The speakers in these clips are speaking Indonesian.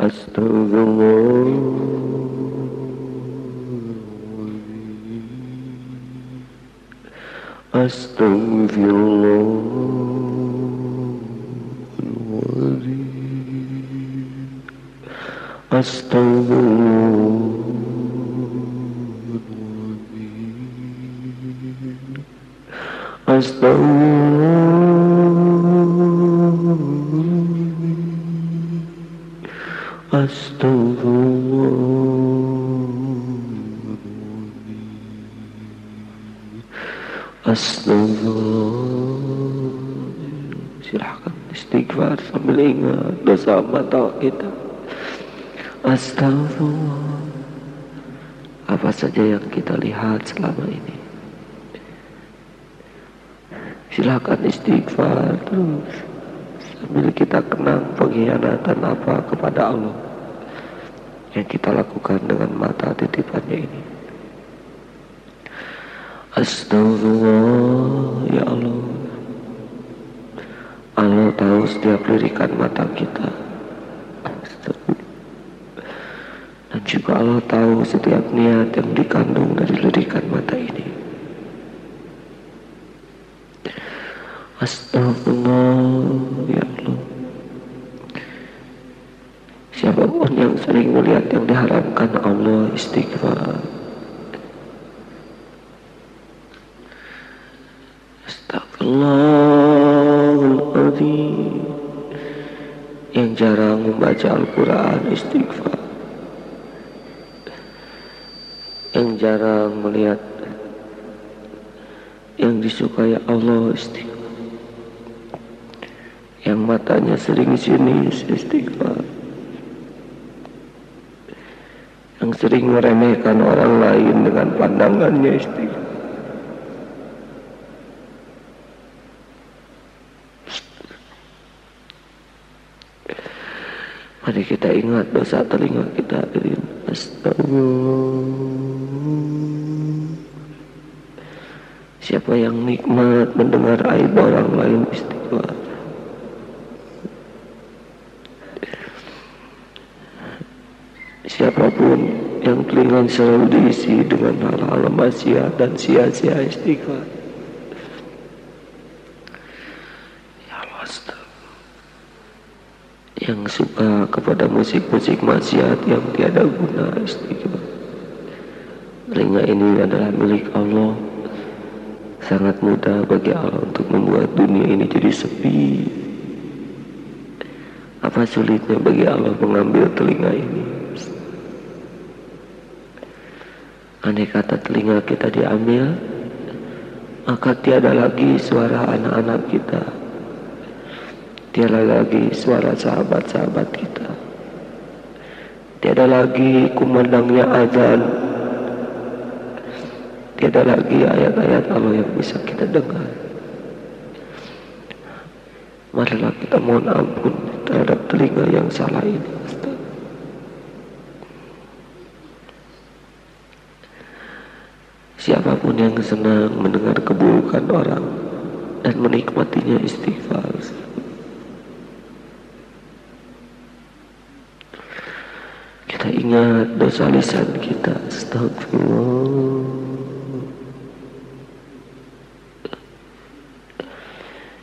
أستغفر الله أستغفر الله العظيم أستغفر الله العظيم أستغفر الله silahkan istighfar sambil ingat dosa mata kita. Astagfirullah. Apa saja yang kita lihat selama ini? Silahkan istighfar terus sambil kita kenang pengkhianatan apa kepada Allah yang kita lakukan dengan mata titipannya ini. Astagfirullah ya Allah. Allah tahu setiap lirikan mata kita. Dan juga Allah tahu setiap niat yang dikandung dari lirikan mata ini. Astagfirullah ya Allah siapa pun yang sering melihat yang diharamkan Allah istighfar. Astagfirullah yang jarang membaca Al-Quran istighfar. Yang jarang melihat yang disukai Allah istighfar. Yang matanya sering sini istighfar yang sering meremehkan orang lain dengan pandangannya istighfar Mari kita ingat dosa telinga kita hadirin. Astagfirullah. Siapa yang nikmat mendengar aib orang lain istighfar. Siapa pun yang telinga selalu diisi dengan hal-hal maksiat dan sia-sia istighfar. yang suka kepada musik-musik maksiat yang tiada guna istighfar. Telinga ini adalah milik Allah. Sangat mudah bagi Allah untuk membuat dunia ini jadi sepi. Apa sulitnya bagi Allah mengambil telinga ini? Andai kata telinga kita diambil, maka tiada lagi suara anak-anak kita Tiada lagi suara sahabat-sahabat kita. Tiada lagi kumandangnya azan. Tiada lagi ayat-ayat Allah yang bisa kita dengar. Marilah kita mohon ampun terhadap telinga yang salah ini. Siapa pun yang senang mendengar keburukan orang dan menikmatinya istighfar. Kita ingat dosa lisan kita. Astagfirullah.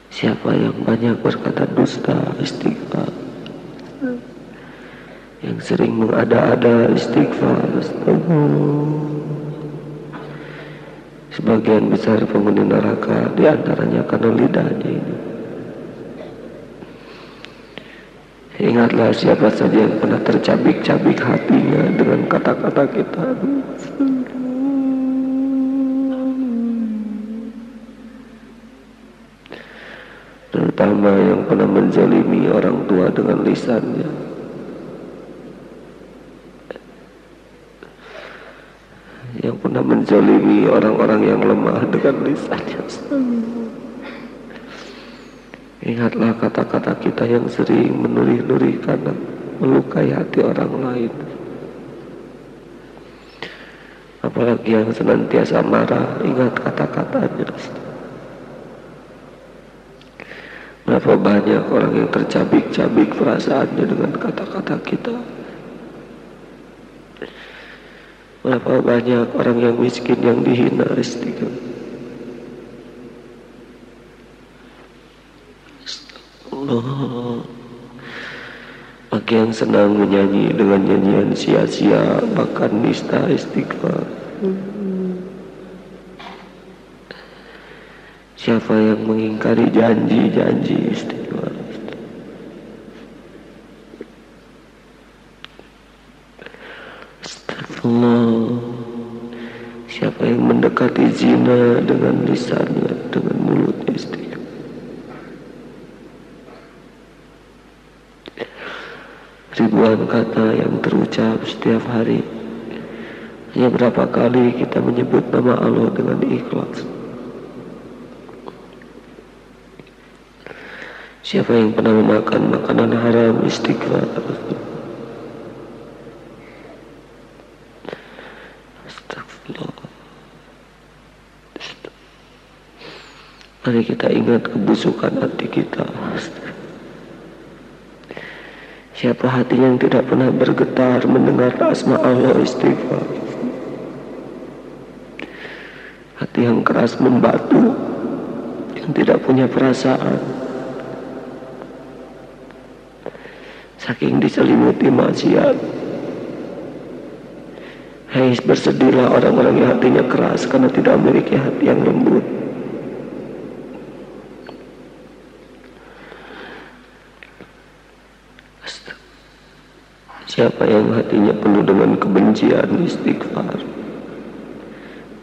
Siapa yang banyak berkata dusta istighfar Yang sering mengada-ada istighfar Astagfirullah Sebagian besar penghuni neraka di antaranya karena lidahnya ini Ingatlah siapa saja yang pernah tercabik-cabik hatinya dengan kata-kata kita. Terutama yang pernah menzalimi orang tua dengan lisannya. Yang pernah menzalimi orang-orang yang lemah dengan lisannya. Ingatlah kata-kata kita yang sering menurih-nurih karena melukai hati orang lain. Apalagi yang senantiasa marah, ingat kata-katanya. Berapa banyak orang yang tercabik-cabik perasaannya dengan kata-kata kita. Berapa banyak orang yang miskin yang dihina istighfar. Allah. Bagi yang senang menyanyi dengan nyanyian sia-sia bahkan nista istighfar. Siapa yang mengingkari janji-janji istighfar. Astagfirullah. Siapa yang mendekati zina dengan lisannya, dengan mulutnya istighfar. ribuan kata yang terucap setiap hari. Hanya berapa kali kita menyebut nama Allah dengan ikhlas. Siapa yang pernah memakan makanan haram istighfar. Mari kita ingat kebusukan hati kita. Siapa hatinya yang tidak pernah bergetar mendengar asma Allah istighfar. Hati yang keras membatu, yang tidak punya perasaan. Saking diselimuti maksiat. Hai bersedihlah orang-orang yang hatinya keras karena tidak memiliki hati yang lembut. Siapa yang hatinya penuh dengan kebencian istighfar?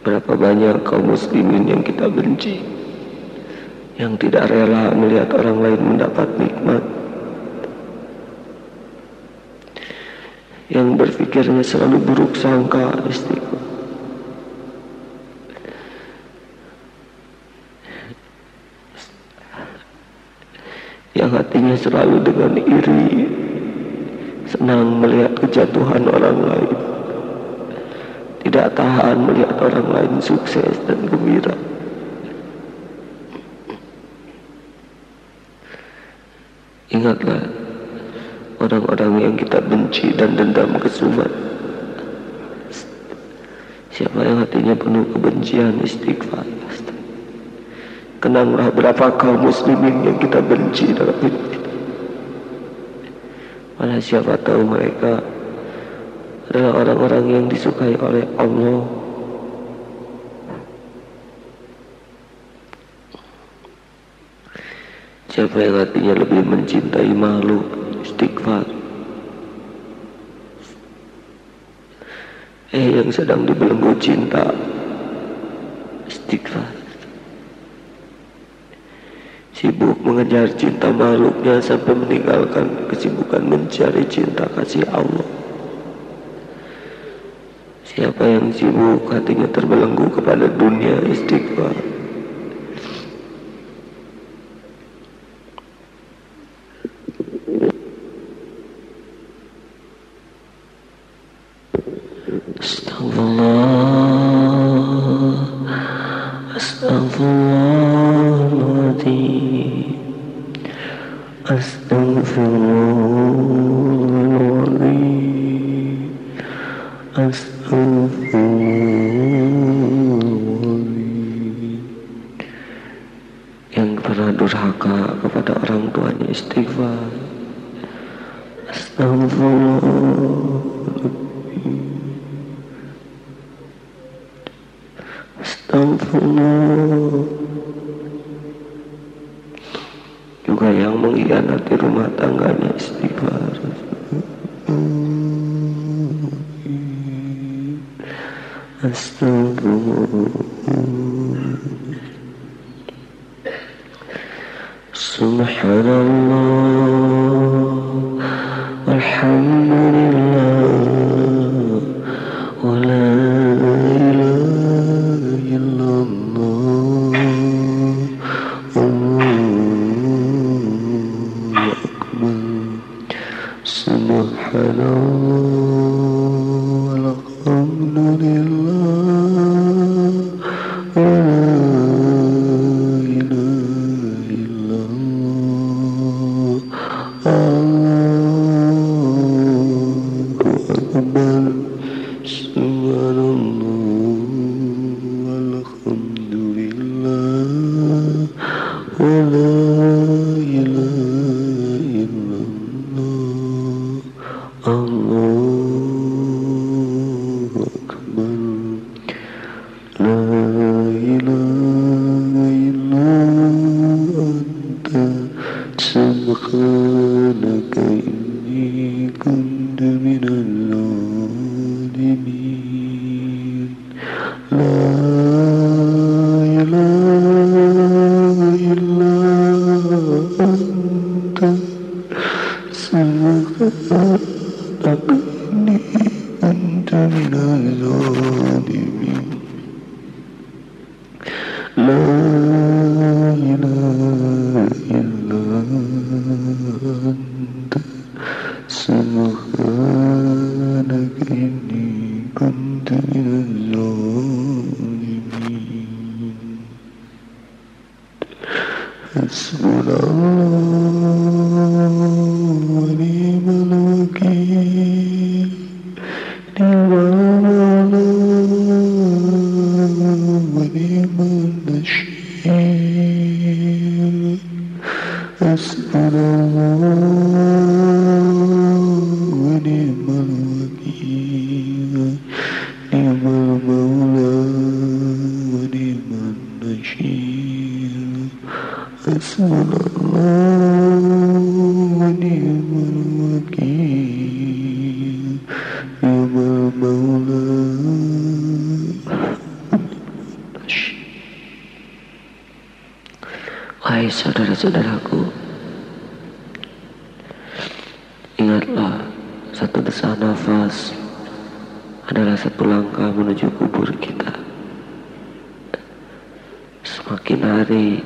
Berapa banyak kaum muslimin yang kita benci Yang tidak rela melihat orang lain mendapat nikmat? Yang berpikirnya selalu buruk sangka istighfar. Yang hatinya selalu dengan iri senang melihat kejatuhan orang lain. Tidak tahan melihat orang lain sukses dan gembira. Ingatlah orang-orang yang kita benci dan dendam kesumat. Siapa yang hatinya penuh kebencian istighfar. Kenanglah berapa kaum muslimin yang kita benci dalam hidup Malah siapa tahu mereka adalah orang-orang yang disukai oleh Allah. Siapa yang hatinya lebih mencintai makhluk istighfar. Eh yang sedang dibelenggu cinta istighfar sibuk mengejar cinta makhluknya sampai meninggalkan kesibukan mencari cinta kasih Allah. Siapa yang sibuk hatinya terbelenggu kepada dunia istighfar. سبحان الله. الحمد Oh. oh. Saudara-saudaraku, Semakin hari,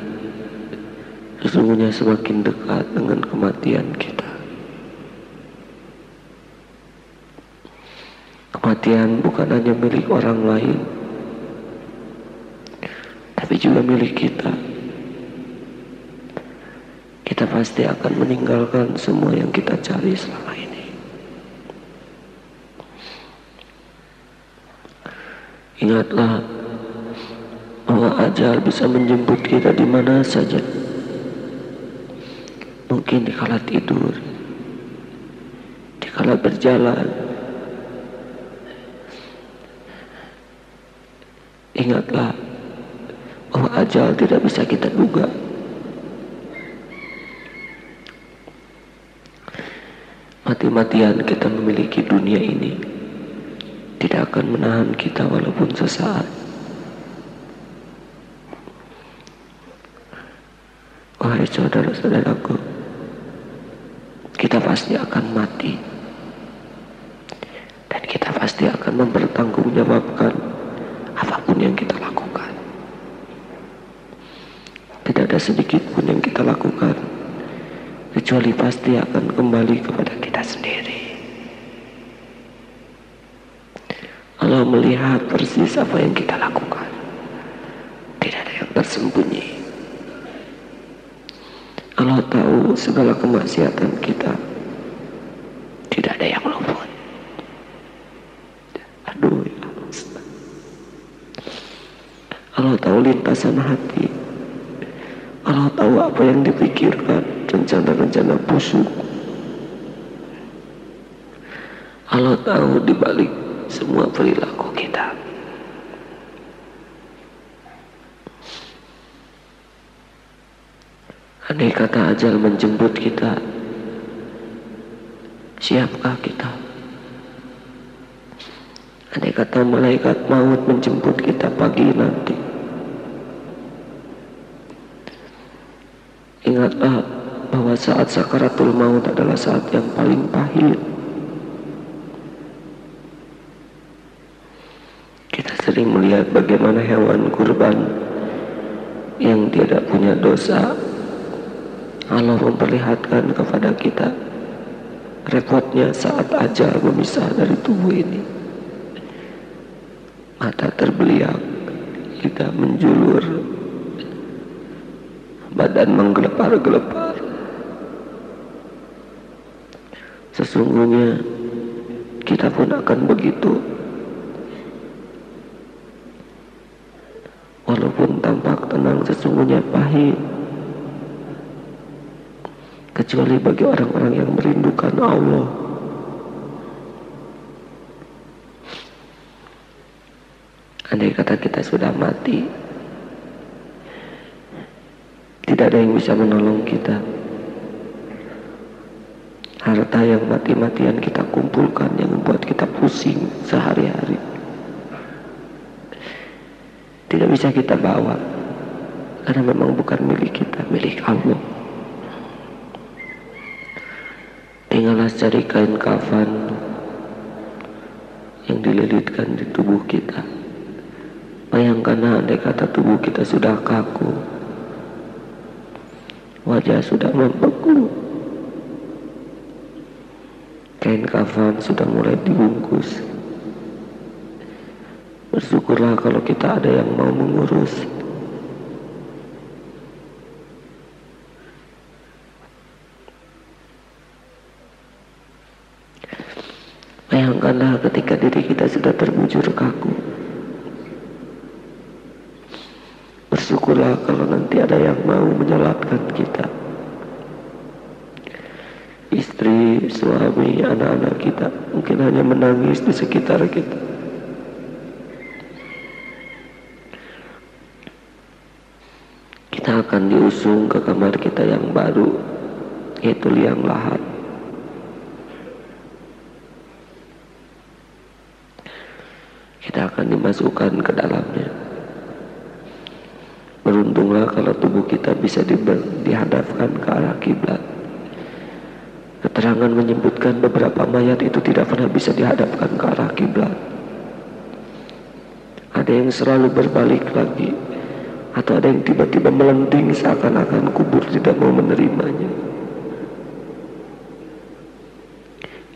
sesungguhnya semakin dekat dengan kematian kita. Kematian bukan hanya milik orang lain, tapi juga milik kita kita pasti akan meninggalkan semua yang kita cari selama ini. Ingatlah ajal bisa menjemput kita di mana saja. Mungkin di kala tidur, di kala berjalan. Ingatlah bahwa ajal tidak bisa kita duga. mati-matian kita memiliki dunia ini tidak akan menahan kita walaupun sesaat. Wahai saudara-saudaraku, kita pasti akan mati. Dan kita pasti akan mempertanggungjawabkan apa pun yang kita lakukan. Tidak ada sedikit pun yang kita lakukan kecuali pasti akan kembali kepada kita sendiri. Allah melihat persis apa yang kita lakukan. Tidak ada yang tersembunyi. Allah tahu segala kemaksiatan kita. Tidak ada yang luput. Aduh ya Allah tahu lintasan hati. Allah tahu apa yang dipikirkan rencana-rencana busuk. Allah tahu di balik semua perilaku kita. Andai kata ajal menjemput kita, siapkah kita? Andai kata malaikat maut menjemput kita pagi nanti, ingatlah bahwa saat sakaratul maut adalah saat yang paling pahit. Kita sering melihat bagaimana hewan kurban yang tidak punya dosa Allah memperlihatkan kepada kita repotnya saat ajal memisah dari tubuh ini. Mata terbeliak, kita menjulur, badan menggelepar-gelepar. Sesungguhnya kita pun akan begitu. Walaupun tampak tenang sesungguhnya pahit. Kecuali bagi orang-orang yang merindukan Allah. Andai kata kita sudah mati, tidak ada yang bisa menolong kita. Harta yang mati-matian kita kumpulkan yang membuat kita pusing sehari-hari. Tidak bisa kita bawa karena memang bukan milik kita milik Allah tinggallah cari kain kafan yang dililitkan di tubuh kita bayangkanlah andai kata tubuh kita sudah kaku wajah sudah membeku kain kafan sudah mulai dibungkus. Bersyukurlah kalau kita ada yang mau mengurus. Bayangkanlah ketika diri kita sudah terbujur kaku. Bersyukurlah kalau nanti ada yang mau menyolatkan kita istri, suami, anak-anak kita mungkin hanya menangis di sekitar kita. Kita akan diusung ke kamar kita yang baru, yaitu liang lahat. Kita akan dimasukkan ke dalamnya. Beruntunglah kalau tubuh kita bisa dihadapkan ke arah kiblat. Keterangan menyebutkan beberapa mayat itu tidak pernah bisa dihadapkan ke arah kiblat. Ada yang selalu berbalik lagi atau ada yang tiba-tiba melenting seakan-akan kubur tidak mau menerimanya.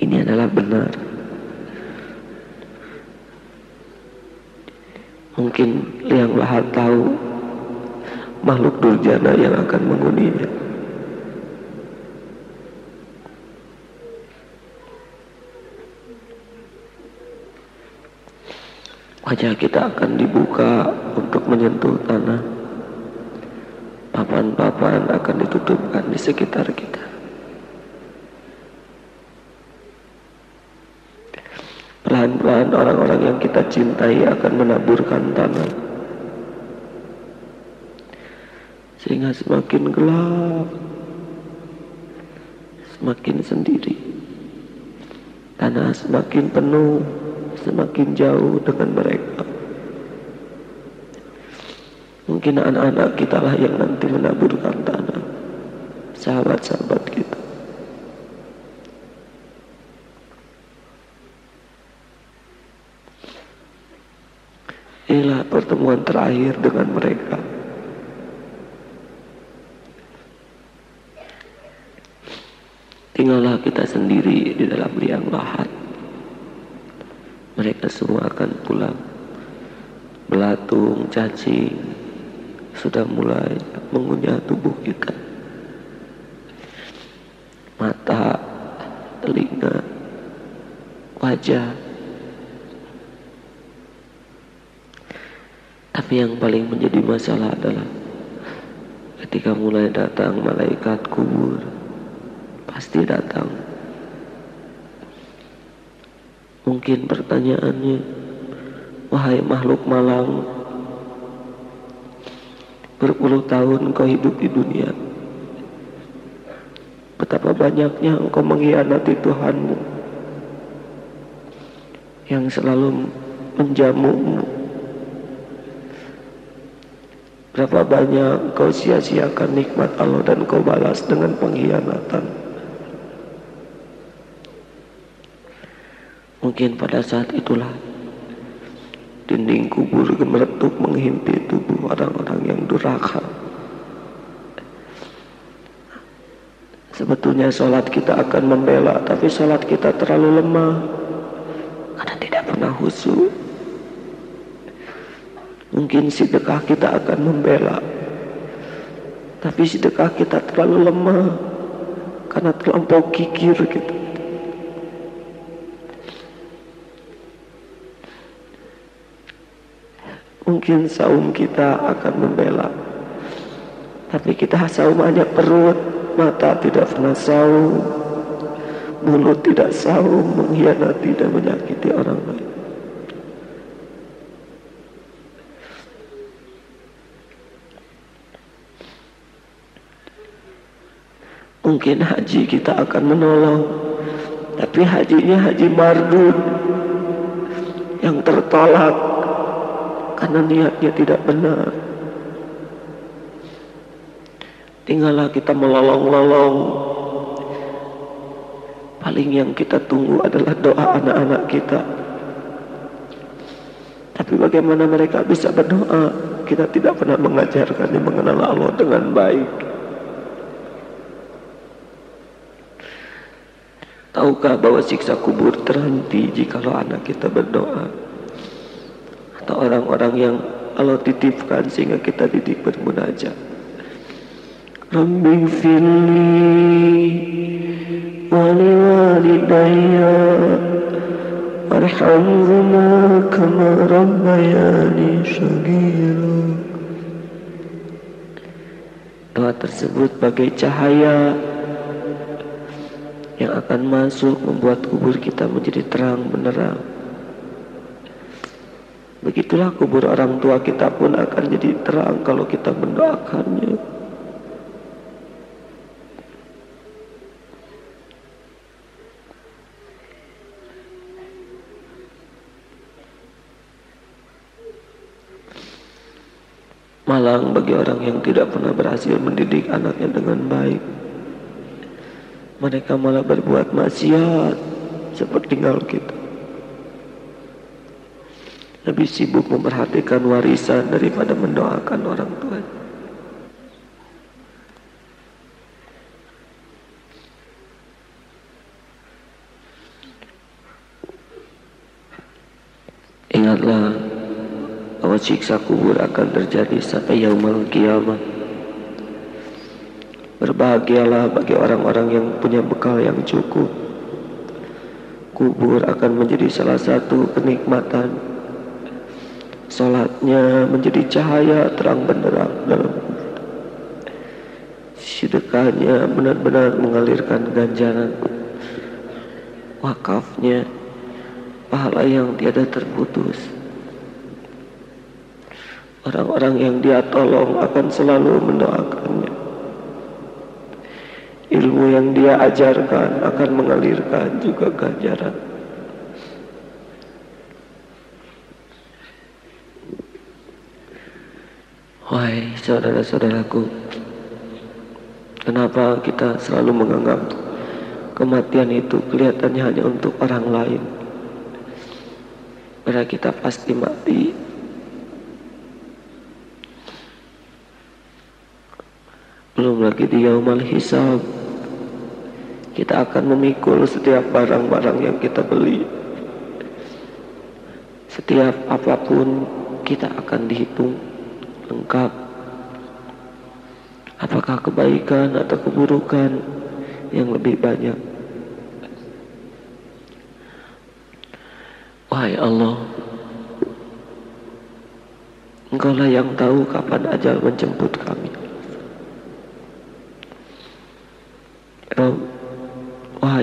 Ini adalah benar. Mungkin yang lahat tahu makhluk durjana yang akan menghuninya. wajah kita akan dibuka untuk menyentuh tanah. Papan-papan akan ditutupkan di sekitar kita. Pelan-pelan orang-orang yang kita cintai akan menaburkan tanah. Sehingga semakin gelap, semakin sendiri. Tanah semakin penuh semakin jauh dengan mereka. Mungkin anak-anak kita lah yang nanti menaburkan tanah. Sahabat-sahabat kita. Terakhir dengan mereka. Tinggallah kita sendiri di dalam liang lahat. Mereka semua akan pulang. Belatung, cacing sudah mulai mengunyah tubuh kita. Mata, telinga, wajah tapi yang paling menjadi masalah adalah ketika mulai datang malaikat kubur pasti datang Mungkin pertanyaannya, wahai makhluk malang, berpuluh tahun kau hidup di dunia. Betapa banyaknya engkau mengkhianati Tuhanmu yang selalu menjamumu. Berapa banyak kau sia-siakan nikmat Allah dan kau balas dengan pengkhianatan. Mungkin pada saat itulah dinding kubur gemeretuk menghimpit tubuh orang-orang yang durhaka. Sebetulnya sholat kita akan membela, tapi sholat kita terlalu lemah karena tidak pernah husu. Mungkin sedekah kita akan membela. Tapi sedekah kita terlalu lemah Karena terlampau kikir gitu. Mungkin saum kita akan membela. Tapi kita saum hanya perut Mata tidak pernah saum Mulut tidak saum Mengkhianati dan menyakiti orang lain. Mungkin haji kita akan menolong, tapi hajinya haji mardud yang tertolak karena niatnya tidak benar. Tinggallah kita melolong-lolong. Paling yang kita tunggu adalah doa anak-anak kita. Tapi bagaimana mereka bisa berdoa? Kita tidak pernah mengajarkan mengenal Allah dengan baik. Tahukah bahwa siksa kubur terhenti jikalau anak kita berdoa? Atau orang-orang yang Allah titipkan sehingga kita didik bermunajat. Rabbi fili wali walidayya warhamhuma kama rabbayani syagira. Doa tersebut bagai cahaya yang akan masuk membuat kubur kita menjadi terang benderang. Begitulah kubur orang tua kita pun akan jadi terang kalau kita mendoakannya. Malang bagi orang yang tidak pernah berhasil mendidik anaknya dengan baik mereka malah berbuat maksiat seperti tinggal kita. Lebih sibuk memperhatikan warisan daripada mendoakan orang tua. Ingatlah bahwa siksa kubur akan terjadi sampai yaumul kiamat. Berbahagialah bagi orang-orang yang punya bekal yang cukup. Kubur akan menjadi salah satu kenikmatan. Salatnya menjadi cahaya terang benderang dalam sedekahnya benar-benar mengalirkan ganjaran wakafnya pahala yang tiada terputus orang-orang yang dia tolong akan selalu mendoakannya ilmu yang dia ajarkan akan mengalirkan juga ganjaran. Wahai saudara-saudaraku, kenapa kita selalu menganggap kematian itu kelihatannya hanya untuk orang lain? Padahal kita pasti mati belum lagi di yaumal hisab kita akan memikul setiap barang-barang yang kita beli. Setiap apa pun kita akan dihitung lengkap. Apakah kebaikan atau keburukan yang lebih banyak? Wahai Allah, Engkaulah yang tahu kapan ajal menjemput kami. Rabb,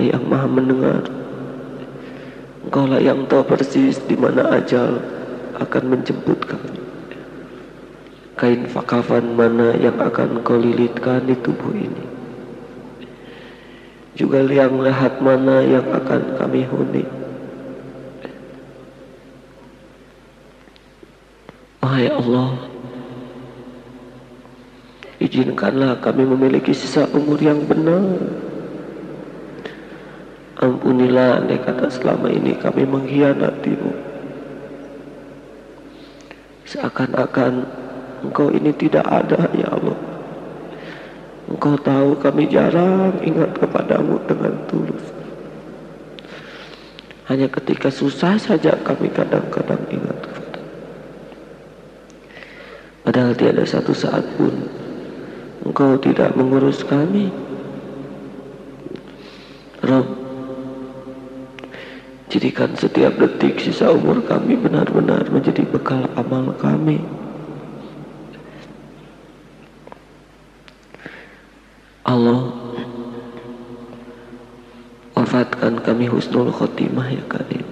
Yang maha mendengar. Engkaulah yang tahu persis di mana ajal akan menjemput kami Kain fakafan mana yang akan kau lilitkan di tubuh ini. Juga liang lehat mana yang akan kami huni. Wahai Allah Izinkanlah kami memiliki sisa umur yang benar Ampunilah andai kata selama ini kami mengkhianatimu. Seakan-akan engkau ini tidak ada ya Allah. Engkau tahu kami jarang ingat kepadamu dengan tulus. Hanya ketika susah saja kami kadang-kadang ingat kepada. Padahal tiada satu saat pun engkau tidak mengurus kami. Rabb Jadikan setiap detik sisa umur kami benar-benar menjadi bekal amal kami. Allah wafatkan kami husnul khotimah ya karim.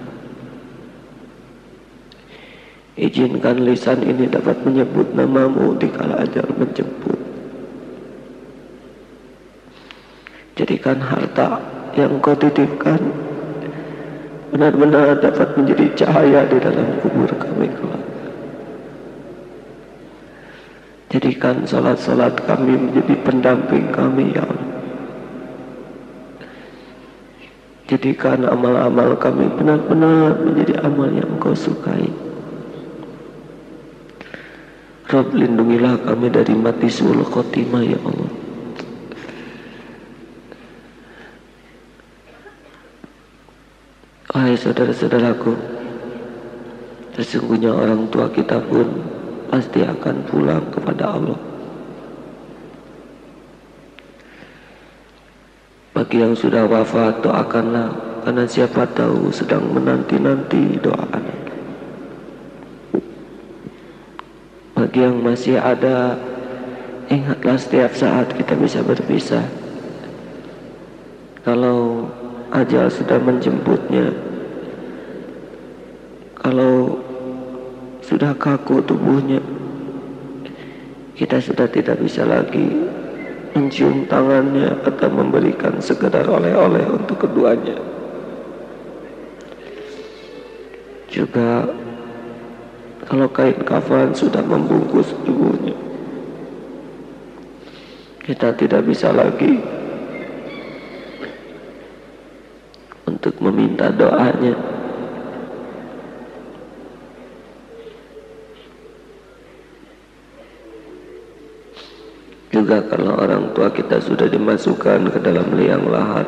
Izinkan lisan ini dapat menyebut namamu di kala ajal menjemput. Jadikan harta yang kau titipkan benar-benar dapat menjadi cahaya di dalam kubur kami kelak. Jadikan salat-salat kami menjadi pendamping kami ya Allah. Jadikan amal-amal kami benar-benar menjadi amal yang kau sukai. Rob lindungilah kami dari mati sul khotimah ya Allah. Wahai saudara-saudaraku, sesungguhnya orang tua kita pun pasti akan pulang kepada Allah. Bagi yang sudah wafat doakanlah karena siapa tahu sedang menanti-nanti doa anak. Bagi yang masih ada ingatlah setiap saat kita bisa berpisah. Kalau ajal sudah menjemputnya kalau sudah kaku tubuhnya. Kita sudah tidak bisa lagi mencium tangannya atau memberikan sekedar oleh-oleh untuk keduanya. Juga kalau kain kafan sudah membungkus tubuhnya kita tidak bisa lagi Juga kalau orang tua kita sudah dimasukkan ke dalam liang lahat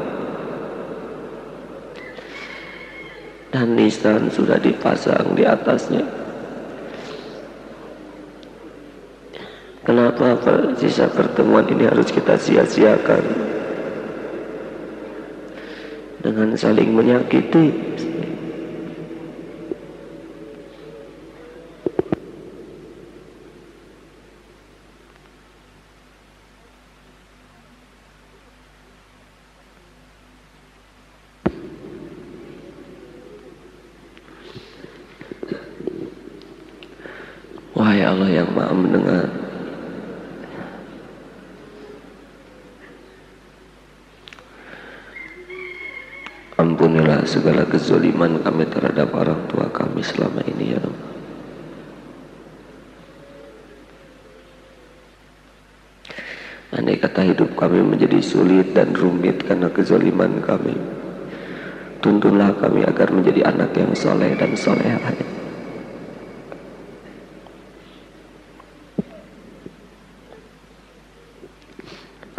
dan nisan sudah dipasang di atasnya. Kenapa sisa pertemuan ini harus kita sia-siakan? dengan saling menyakiti Wahai Allah yang maha mendengar Ampunilah segala kezoliman kami terhadap orang tua kami selama ini ya Allah. Andai kata hidup kami menjadi sulit dan rumit karena kezoliman kami. Tuntunlah kami agar menjadi anak yang soleh dan solehah.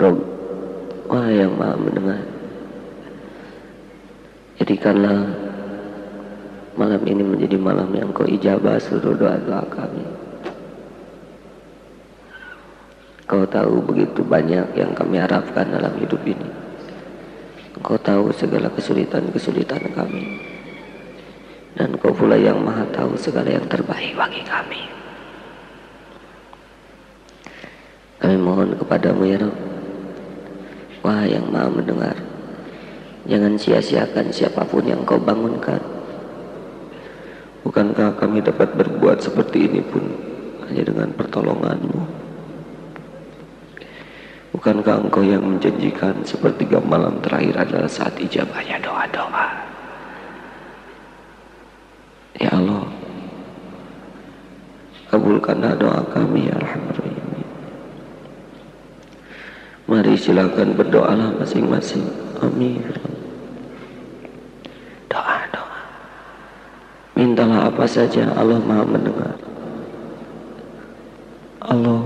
Rob, wah yang maha mendengar. Jadikanlah malam ini menjadi malam yang kau ijabah seluruh doa-doa kami. Kau tahu begitu banyak yang kami harapkan dalam hidup ini. Kau tahu segala kesulitan-kesulitan kami. Dan kau pula yang maha tahu segala yang terbaik bagi kami. Kami mohon kepadamu ya Rabb. Wah yang maha mendengar. Jangan sia-siakan siapa pun yang kau bangunkan. Bukankah kami dapat berbuat seperti ini pun hanya dengan pertolonganmu? Bukankah engkau yang menjanjikan sepertiga malam terakhir adalah saat ijabahnya doa-doa? Ya Allah, kabulkanlah doa kami ya Alhamdulillah. Mari silakan berdoalah masing-masing. Amin. Apa saja Allah maha mendengar. Allah